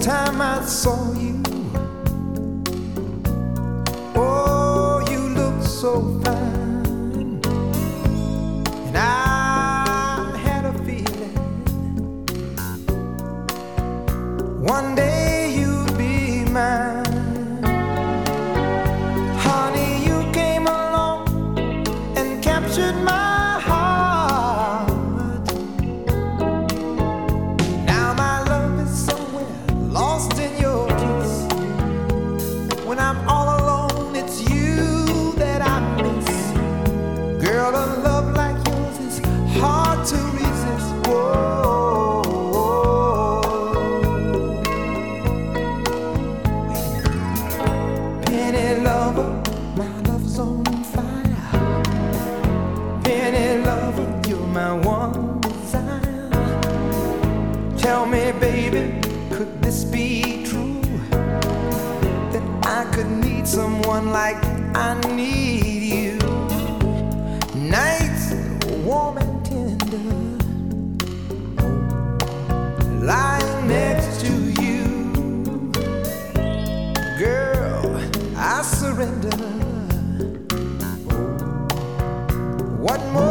time I saw you. Oh, you look so fine. And I had a feeling one day you'd be mine. Honey, you came along and captured my on fire. Lover, you're my one desire. Tell me, baby, could this be true? That I could need someone like I need you. Nights warm and tender, lying next to you. Girl, I surrender. What